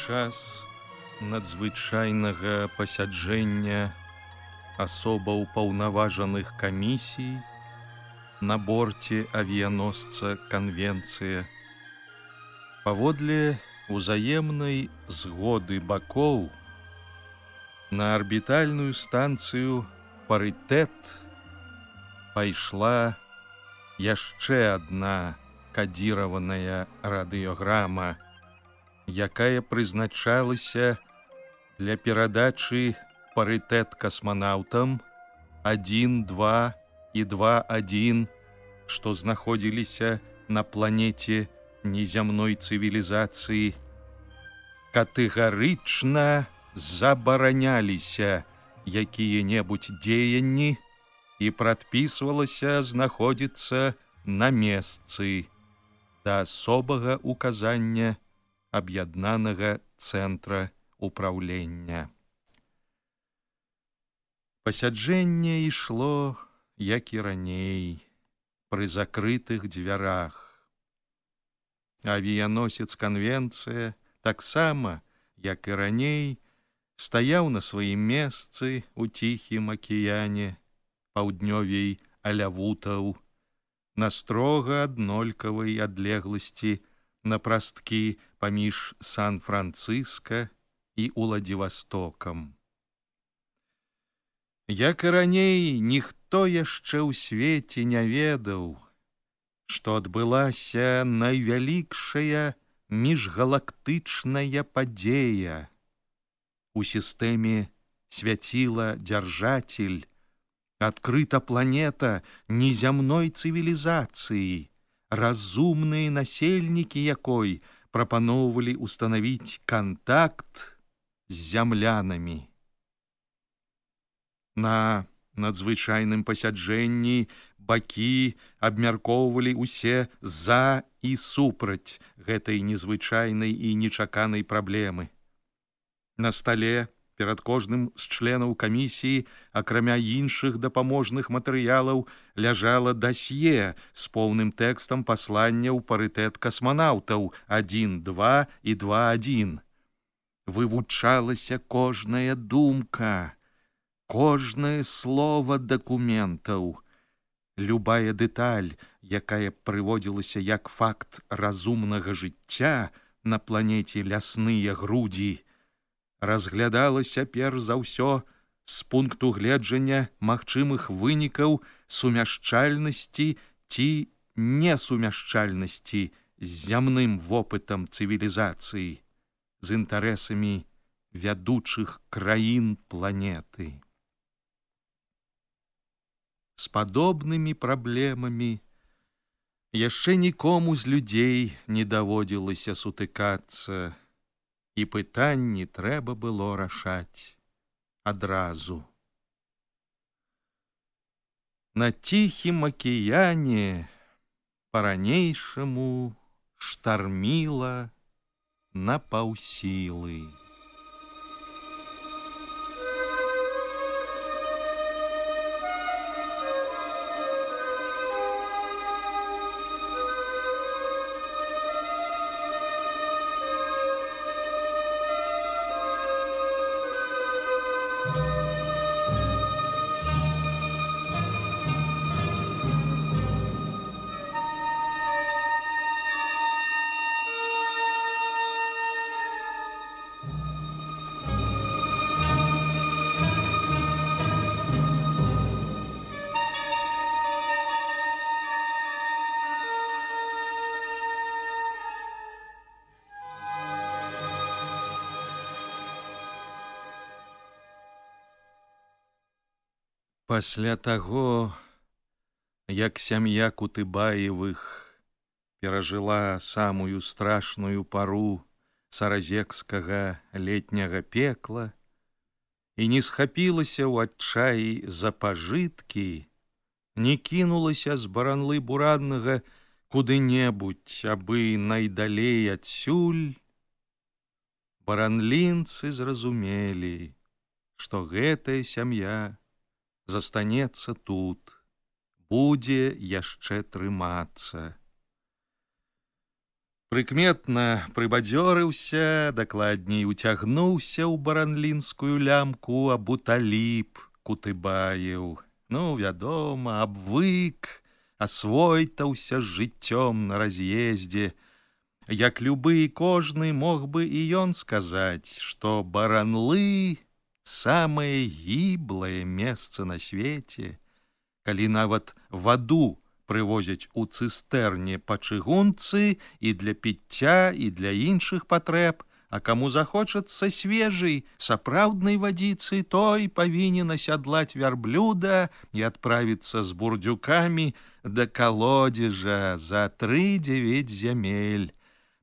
Час надзвычайнага пасяджэння асобаў паўнаважаных камісій на борце авіяносца канвенцыя. Паводле узаемнай згоды бакоў на арбітальную станцыю парытэт пайшла яшчэ адна кадзіраваная радыёграма, якая прызначалася для перадачы парытэт касманаўтам 1 2 і 21 што знаходзіліся на планеце незямной цывілізацыі. Катэгарычна забараняліся якія-небудзь дзеянні і прадпісвалася знаходзіцца на месцы да асобага указання аб'яднанага цэнтра управлення. Пасяджэнне ішло, як і раней, пры закрытых дзвярах. Авіяносец канвенцыя таксама, як і раней, стаяў на сваім месцы ў ціхім акіяне, паўднёвей алявутаў, на строга аднолькавай адлегласці на прасткі паміж сан-францыска і уладзівастокам. Як і раней ніхто яшчэ ў свеце не ведаў, што адбылася найвялікшая міжгалактычная падзея. У сістэме свяціла дзяржатель, адкрыта планета незямной цывілізацыі, разумныя насельнікі якой прапаноўвалі установіць контакт з зямлянамі. На надзвычайным пасяджэнні бакі абмяркоўвалі ўсе за і супраць гэтай незвычайнай і нечаканай праблемы. На стале перад кожным з членаў камісіі, акрамя іншых дапаможных матэрыялаў, ляжала дасье з поўным тэкстам паслання ў парытэт касманаўтаў 12 і 21. Вывучалася кожная думка, кожнае слово дакументаў, любая дэталь, якая прыводзілася як факт разумнага жыцця на планеце лясныя грудзі, разглядалася перш за ўсё з пункту гледжання магчымых вынікаў сумяшчальнасці ці несумяшчальнасці з зямным вопытам цывілізацыі з інтарэсамі вядучых краін планеты. З падобнымі праблемамі яшчэ нікому з людзей не даводзілася сутыкацца, і пытанні трэба было рашаць адразу. На ціхім акіяне па-ранейшаму штарміла на паўсілы. Пасля таго, як сям'я кутыбаевых перажыла самую страшную пару саразекскага летняга пекла і не схапілася ў адчаі за пажыткі, не кінулася з баранлы бураннага куды-небудзь, абы найдалей адсюль, баранлінцы зразумелі, што гэтая сям'я, застанецца тут, будзе яшчэ трымацца. Прыкметна прыбадзёрыўся, дакладней уцягнуўся ў баранлінскую лямку абуталіп кутыбаеў. Ну, вядома, абвык, асвойтаўся з жыццём на раз'ездзе. Як любы і кожны мог бы і ён сказаць, што баранлы, самое гіблае месца на свеце, калі нават ваду прывозяць у цыстэрне па чыгунцы і для піцця і для іншых патрэб, а каму захочацца свежай сапраўднай вадзіцы, той павінен асядлаць вярблюда і адправіцца з бурдзюкамі да калодзежа за тры дзевяць зямель,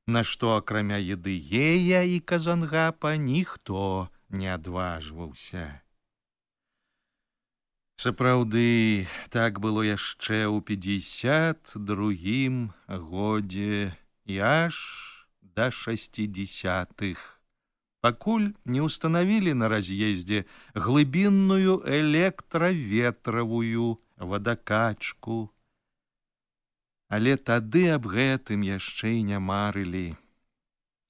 на што акрамя еды гея і казангапа ніхто не адважваўся. Сапраўды, так было яшчэ ў пятьдесят другім годзе і аж да шестидесятых. Пакуль не ўстанавілі на раз'ездзе глыбінную электраветравую вадакачку. Але тады аб гэтым яшчэ і не марылі.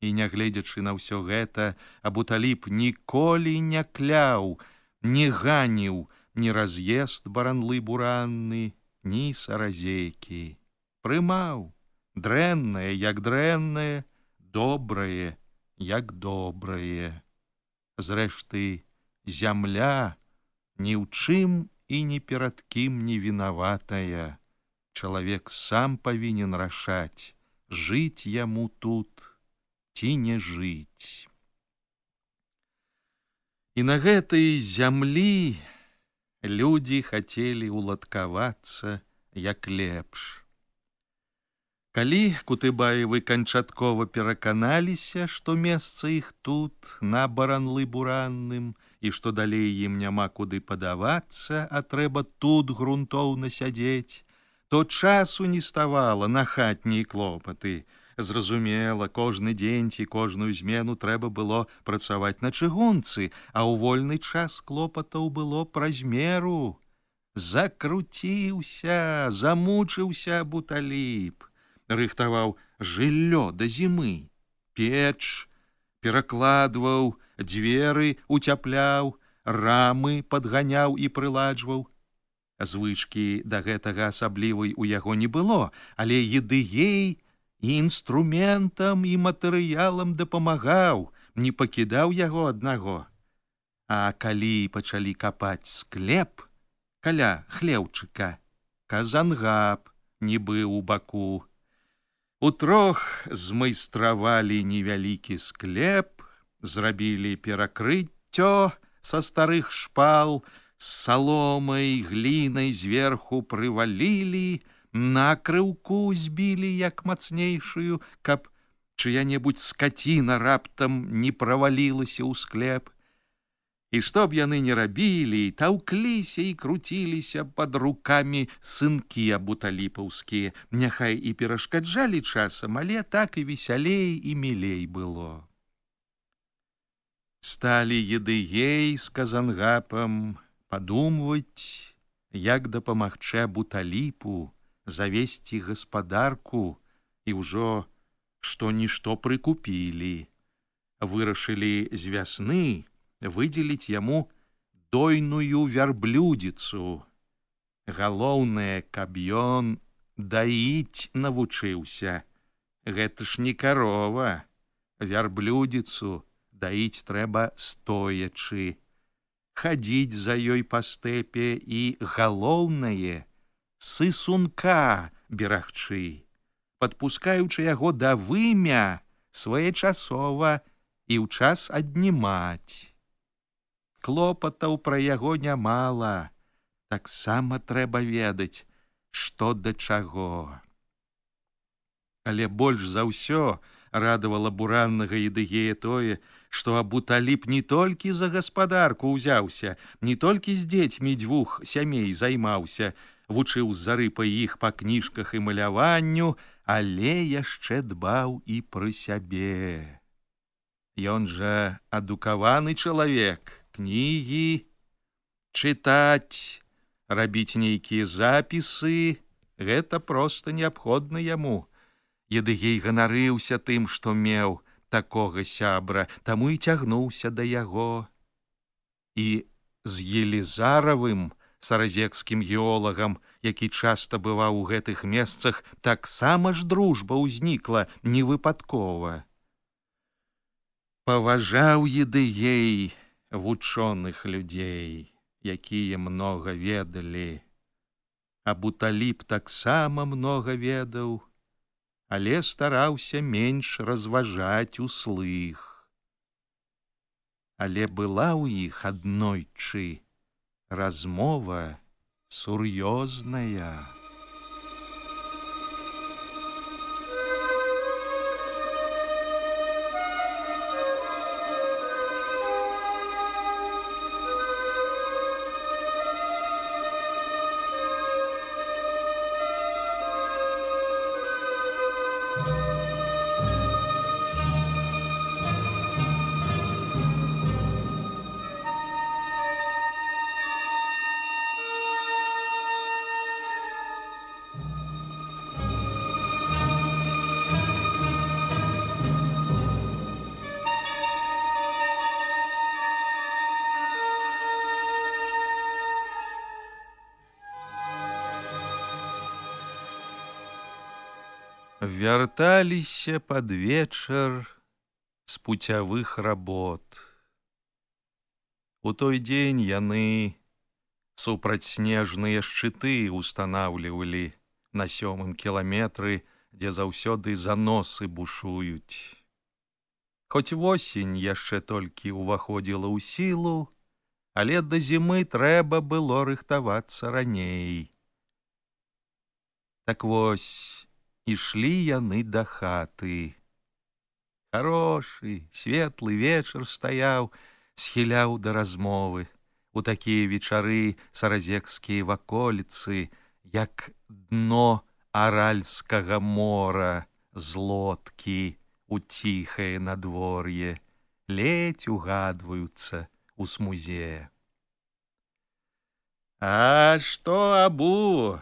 І нягледзячы на ўсё гэта, абуталіп ніколі не кляў, не ганіў ні раз'езд баранлы буранны, ні саразейкі. Прымаў дрэннае, як дрэннае, добрае, як добрае. Зрэшты, зямля ні ў чым і ні перад кім не вінаватая. Чалавек сам павінен рашаць, жыць яму тут, ці не жыць. І на гэтай зямлі людзі хацелі ўладкавацца як лепш. Калі кутыбаевы канчаткова пераканаліся, што месца іх тут на баранлы буранным і што далей ім няма куды падавацца, а трэба тут грунтоўна сядзець, то часу не ставала на хатнія клопаты, Зразумела, кожны дзень ці кожную змену трэба было працаваць на чыгунцы, а ў вольны час клопатаў было праз меру. Закруціўся, замучыўся буталіп, рыхтаваў жыллё да зімы, печ, перакладваў, дзверы уцяпляў, рамы падганяў і прыладжваў. Звычкі да гэтага асаблівай у яго не было, але еды ей, і інструментам і матэрыялам дапамагаў, не пакідаў яго аднаго. А калі пачалі капаць склеп каля хлеўчыка, казангаб не быў у баку. Утрох змайстравалі невялікі склеп, зрабілі перакрыццё са старых шпал, з саломай глінай зверху прывалілі, накрыўку збілі як мацнейшую, каб чыя-небудзь скаціна раптам не правалілася ў склеп. І што б яны не рабілі, таўкліся і круціліся пад рукамі сынкі абуталіпаўскія, няхай і перашкаджалі часам, але так і весялей і мілей было. Сталі едыгей з казангапам падумваць, як дапамагчы абуталіпу завесці гаспадарку і ўжо што-нішто прыкупілі, вырашылі з вясны, выдзеліць яму дойную вярблюдзіцу. Галоўнае, каб ён даіць навучыўся. Гэта ж не карова, вярблюдзіцу даіць трэба стоячы, хадзіць за ёй па стэпе і галоўнае сысунка берагчы, падпускаючы яго да вымя своечасова і ў час аднімаць клопатаў пра яго нямала, таксама трэба ведаць, што да чаго. Але больш за ўсё радавала бураннага ідыгея тое, што абуталіп не толькі за гаспадарку ўзяўся, не толькі з дзецьмі дзвюх сямей займаўся, вучыў з зарыпа іх па кніжках і маляванню, але яшчэ дбаў і пры сябе. Ён жа адукаваны чалавек, кнігі, чытаць, рабіць нейкія запісы, гэта проста неабходна яму. Едыгей ганарыўся тым, што меў такога сябра, таму і цягнуўся да яго. І з елізаравым саразекскім геолагам, які часта бываў у гэтых месцах, таксама ж дружба ўзнікла невыпадкова. Паважаў едыгей, вучоных людзей, якія многа ведалі. Абуталіп таксама многа ведаў, але стараўся менш разважаць услых. Але была ў іх аднойчы размова сур'ёзная. Вярталіся пад вечар з пуцявых работ. У той дзень яны супрацьснежныя шчыты устанаўлівалі на сёмым кіламетры, дзе заўсёды заносы бушуюць. Хоць восень яшчэ толькі ўваходзіла ў сілу, але да зімы трэба было рыхтавацца раней. Так вось, ішлі яны да хаты. Хорошы, светлы вечар стаяў, схіляў да размовы. У такія вечары саразекскія ваколіцы, як дно аральскага мора з лодкі у ціхае надвор'е, ледзь угадваюцца у смузе. А што абу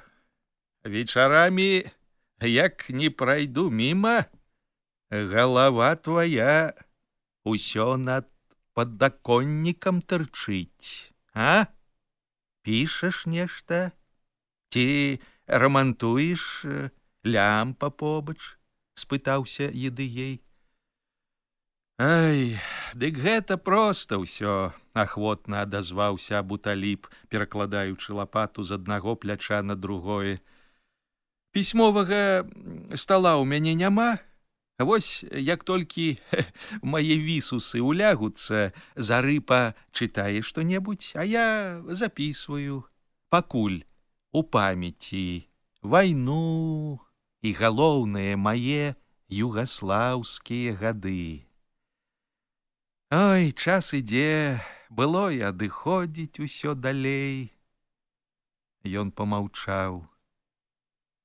вечарамі як не прайду міма, галава твоя усё над падаконнікам тырчыць, а? Пішаш нешта ці рамантуеш лямпа побач? Спытаўся едыей Ай дык гэта проста ўсё ахвотна адазваўся абуталіп перакладаючы лапату з аднаго пляча на другое пісьмовага стала ў мяне няма Вось як толькі мае вісусы улягуцца зарыпа чытае што-небудзь а я записываю пакуль у памяці вайну і галоўнае мае югаслаўскія гады Ой час ідзе было і адыходзіць усё далей. Ён помаўчаў.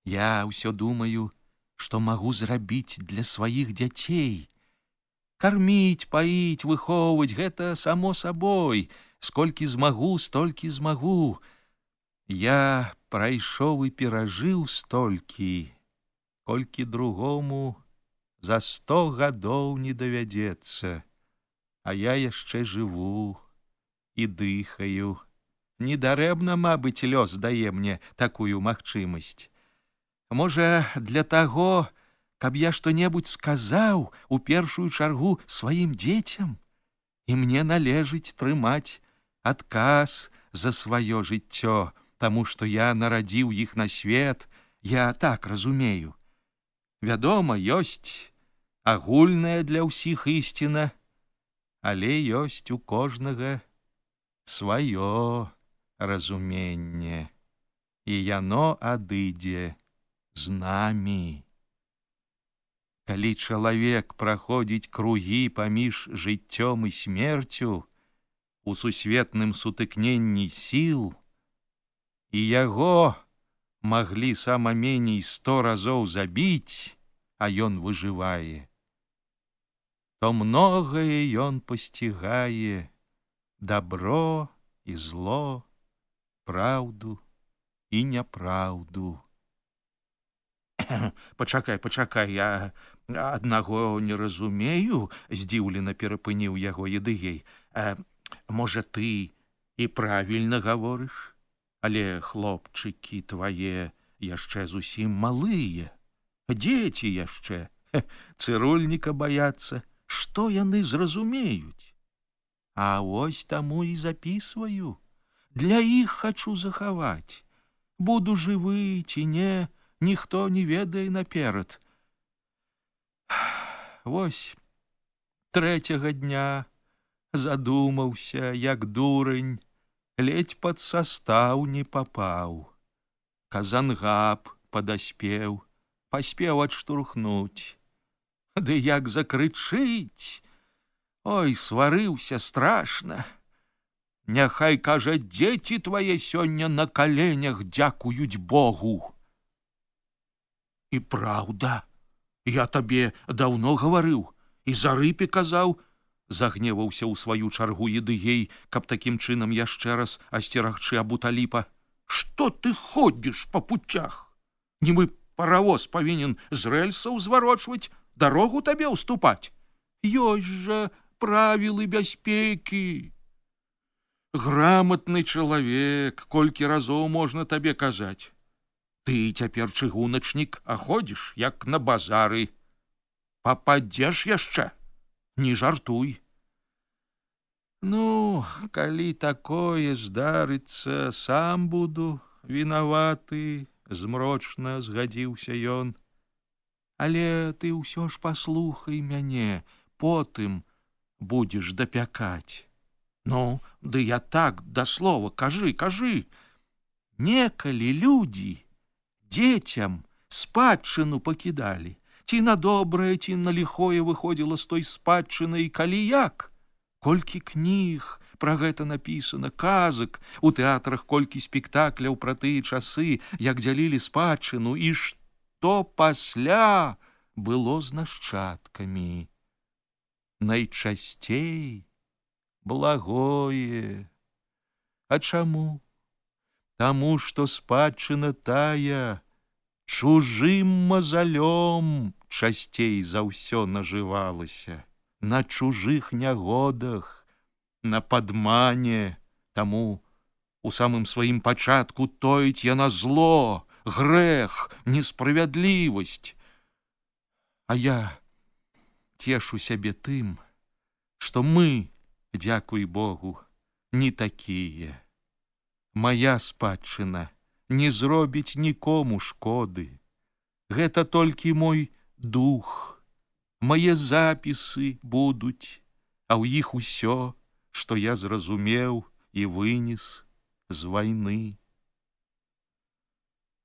Я ўсё думаю, што магу зрабіць для сваіх дзяцей. Карміць, паіць, выхоўваць гэта само сабой, сколькі змагу, столькі змагу. Я прайшоў і перажыў столькі, колькі другому за сто гадоў не давядзецца, А я яшчэ жыву і дыхаю. Недарэбна, мабыць, лёс дае мне такую магчымасць. Можа, для таго, каб я што-небудзь сказаў у першую чаргу сваім дзецям, і мне належыць трымаць адказ за сваё жыццё, таму што я нарадзіў іх на свет, я так разумею. Вядома, ёсць агульная для ўсіх ісціна, але ёсць у кожнага сваё разуменне, і яно адыдзе з намі. Калі чалавек праходзіць кругі паміж жыццём і смерцю, у сусветным сутыкненні сіл, і яго маглі сама меней сто разоў забіць, а ён выжывае. То многае ён пасцігае добро і зло, праўду і няпраўду. пачакай пачакай я аднаго не разумею здзіўлена перапыніў яго едыгей. Можа ты і правільна гаворыш? Але хлопчыкі твае яшчэ зусім малыя. Дзеці яшчэ. Цырульніка баяцца. Што яны зразумеюць? А ось таму і записываю для іх хочу захаваць. Буду жывы ці не ніхто не ведае наперад. Вось трэцяга дня задумаўся як дурань ледь пад састаў не папаў. Казангаб падаспеў паспеў адштурхнуць. Ды як закрычыць! Ой сварыўся страшна! Няхай кажа дзеці твае сёння на каленях дзякуюць богу і праўда я табе даўно гаварыў і за рыпе казаў загневаўся ў сваю чаргу едыгей каб такім чынам яшчэ раз асцерагчы абуталіпа что ты ходзіш па путях нібы паравоз павінен з рэльсаў зварочваць дарогу табе ўступаць? Ёсць жа правілы бяспекі. Граматны чалавек колькі разоў можна табе казаць ты цяпер чыгуначнік аходзіш як на базары. Попадзеш яшчэ? Не жартуй. Ну калі такое здарыцца сам буду вінаваты змрочна згадзіўся ён. Але ты ўсё ж паслухай мяне потым будзеш дапякаць. Ну ды я так да слова кажы кажы. Некалі людзі дзецям спадчыну пакідалі ці на добрае ці на ліхое выходзіла з той спадчынай калі як? Колькі кніг пра гэта напісана казак у тэатрах колькі спектакляў пра тыя часы як дзялілі спадчыну і што пасля было з нашчадкамі. Найчасцей благое. А чаму Таму што спадчына тая чужым мазалём часцей за ўсё нажывалася, на чужых нягодах, на падмане, таму у самым сваім пачатку тоіць яна зло, грэх, несправядлівасць. А я цешу сябе тым, што мы, дзякуй Богу, не такія моя спадчына не зробіць нікому шкоды. Гэта толькі мой дух, мае запісы будуць, а ў іх усё, што я зразумеў і вынес з вайны.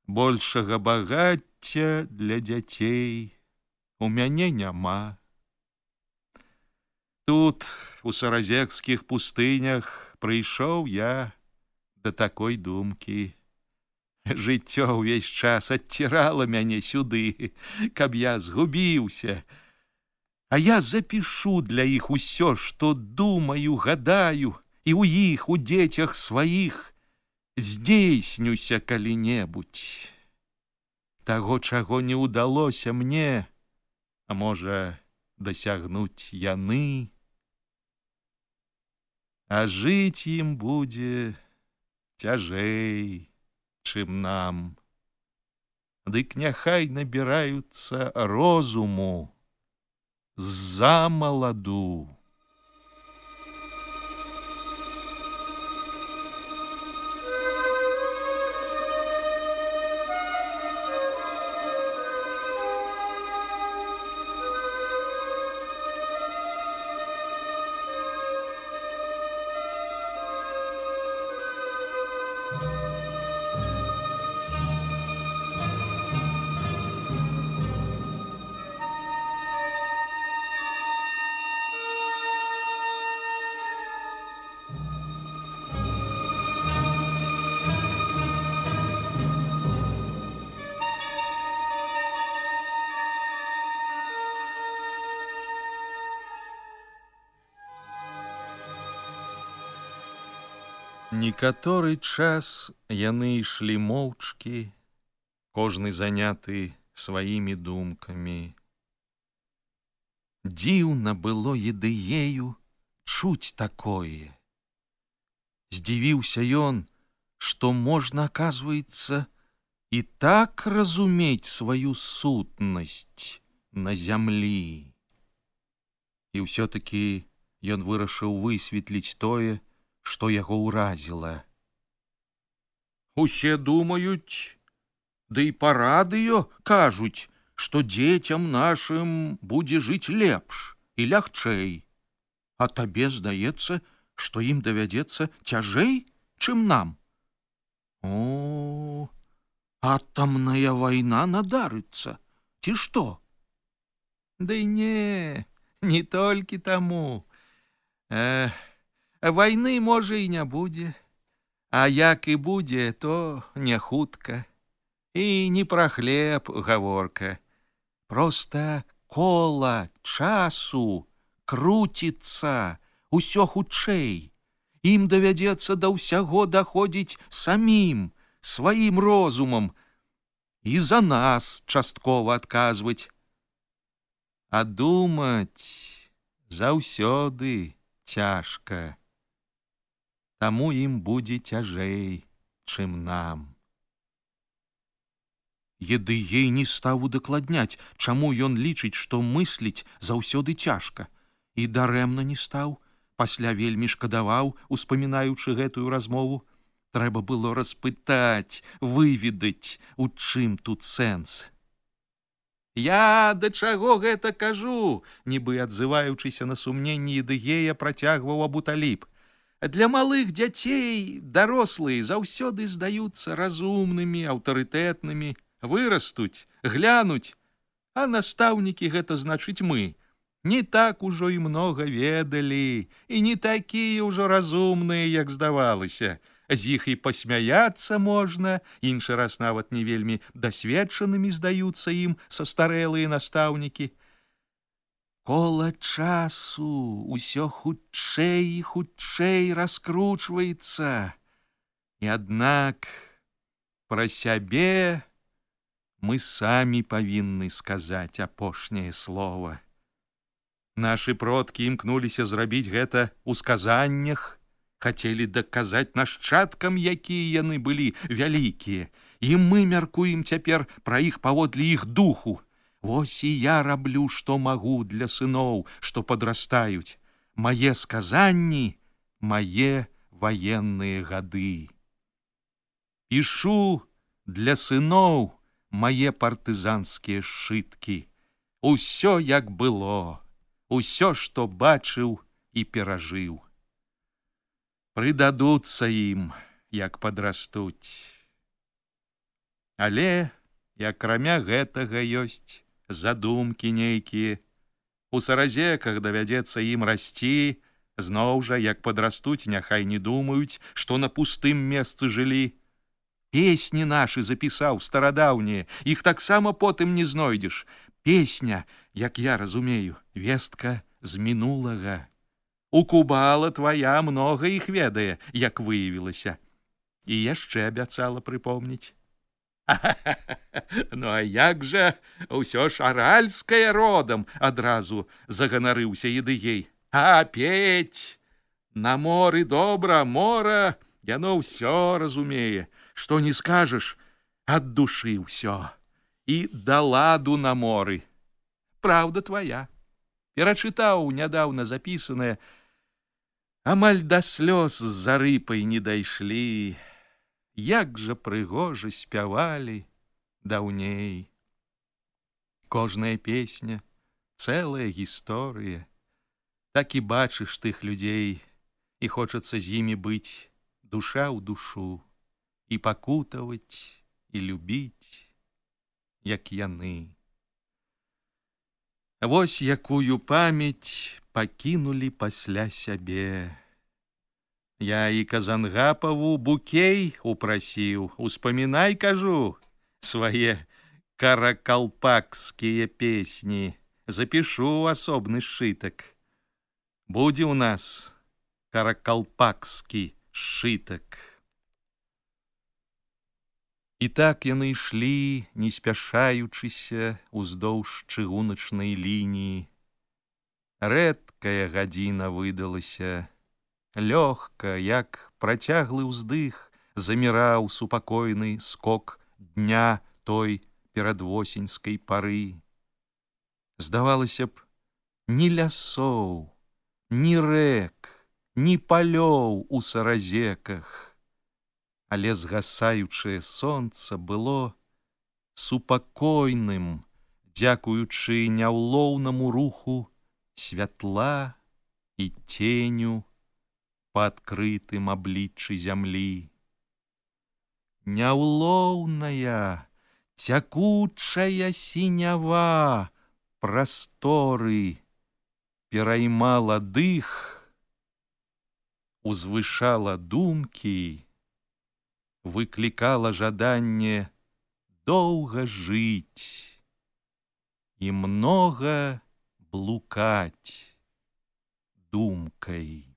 Большага багацця для дзяцей у мяне няма. Тут, у саразекскіх пустынях, прыйшоў я да такой думкі. Жыццё ўвесь час адцірала мяне сюды, каб я згубіўся. А я запішу для іх усё, што думаю, гадаю, і ў іх у дзецях сваіх здзейснюся калі-небудзь. Таго, чаго не ўдалося мне, а можа дасягнуць яны, А жыць ім будзе цяжэй, чым нам. Дык няхай набіраюцца розуму за маладу. Некаторы час яны ішлі моўчкі, кожны заняты сваімі думкамі. Дзіўна было едыею чуць такое. Здзівіўся ён, што можна, аказваецца, і так разумець сваю сутнасць на зямлі. І ўсё-таки ён вырашыў высветліць тое, што яго ўразіла. Усе думаюць, ды і па радыё кажуць, што дзецям нашым будзе жыць лепш і лягчэй. А табе здаецца, што ім давядзецца цяжэй, чым нам. О, атамная вайна надарыцца, ці што? Ды не, не толькі таму. Эх, войны можа і не будзе, А як і будзе, то не хутка і не пра хлеб гаворка. Проста кола часу круціцца усё хутчэй. Ім давядзецца да ўсяго даходзіць самім сваім розумам і за нас часткова адказваць. А думаць заўсёды цяжка таму ім будзе цяжэй, чым нам. Еды ей не стаў удакладняць, чаму ён лічыць, што мысліць заўсёды цяжка, і дарэмна не стаў, пасля вельмі шкадаваў, успамінаючы гэтую размову, трэба было распытаць, выведаць, у чым тут сэнс. Я да чаго гэта кажу, нібы адзываючыся на сумненні ідыгея працягваў абуталіп. Для малых дзяцей дарослыя заўсёды здаюцца разумнымі, аўтарытэтнымі, вырастуць, глянуць, а настаўнікі гэта значыць мы. Не так ужо і многа ведалі, і не такія ўжо разумныя, як здавалася. З іх і пасмяяцца можна, іншы раз нават не вельмі дасведчанымі здаюцца ім састарэлыя настаўнікі кола часу усё хутчэй і хутчэй раскручваецца. І аднак пра сябе мы самі павінны сказаць апошняе слово нашы продкі імкнуліся зрабіць гэта ў сказаннях хацелі даказаць нашчадкам якія яны былі вялікія. І мы мяркуем цяпер пра іх паводле іх духу Вось і я раблю, што магу для сыноў, што падрастаюць, мае сказанні, мае ваенныя гады. Пішу для сыноў мае партызанскія сшыткі. Усё як было, усё, што бачыў і перажыў. Прыдадуцца ім, як падрастуць. Але, акрамя гэтага ёсць, задумкі нейкія. У саразеках давядзецца ім расці, зноў жа, як падрастуць, няхай не думаюць, што на пустым месцы жылі. Песні нашы запісаў старадаўнія, іх таксама потым не знойдзеш. Песня, як я разумею, вестка з мінулага. У кубала твая многа іх ведае, як выявілася. І яшчэ абяцала прыпомніць. Ну а як жа ўсё ж аральская родам адразу заганарыўся едыгей. А петь На моры добра мора яно ўсё разумее, што не скажаш ад душы ўсё і да ладу на моры. Праўда твоя. Перачытаў нядаўна запісанае, амаль да слёз з зарыпай не дайшлі як жа прыгожа спявалі даўней. Кожная песня, цэлая гісторыя, так і бачыш тых людзей, і хочацца з імі быць душа ў душу і пакутаваць і любіць, як яны. Вось якую памяць пакінулі пасля сябе. Я і казангапаву букей упрасіў, успамінай, кажу, свае каракалпакскія песні, запішу асобны сшытак. Будзе ў нас каракалпакскі сшытак. І так яны ішлі, не спяшаючыся уздоўж чыгуначнай лініі. Рэдкая гадзіна выдалася, лёгка, як працяглы ўздых, заміраў супакойны скок дня той перадвосеньскай пары. Здавалася б, ні лясоў, ні рэк, ні палёў у саразеках, але згасаючае сонца было супакойным, дзякуючы няўлоўнаму руху святла і теню, па адкрытым абліччы зямлі. Няўлоўная, цякучая сінява прасторы пераймала дых, узвышала думкі, выклікала жаданне доўга жыць і многа блукаць думкай.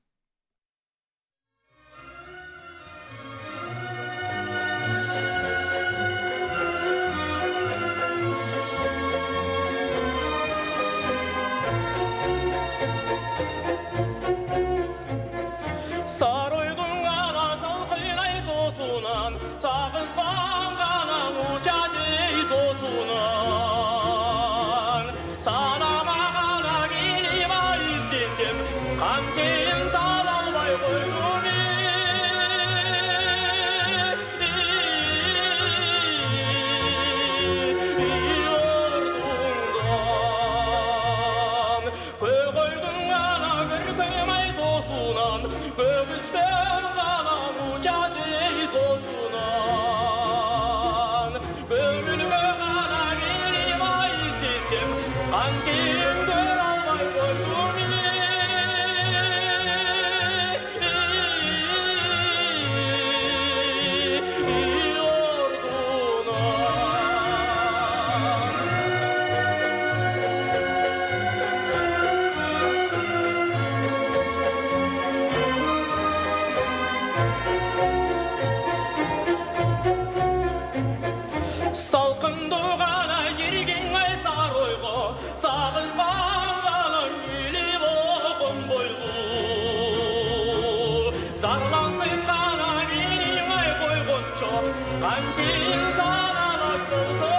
Beim Gehen seiner Leuchtlosen oh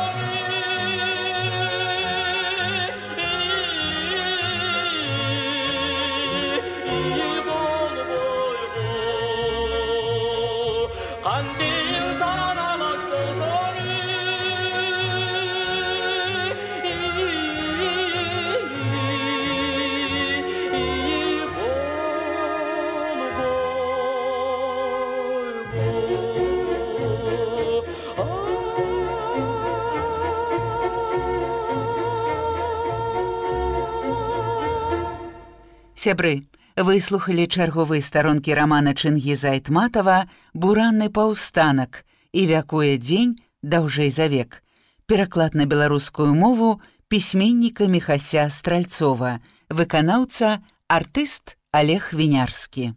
Сябры, выслухалі чарговыя старонкі рамана Чынгіза Айтматава «Буранны паўстанак» і вякуе дзень даўжэй за век. Пераклад на беларускую мову пісьменніка Мехася Стральцова, выканаўца артыст Олег Вінярскі.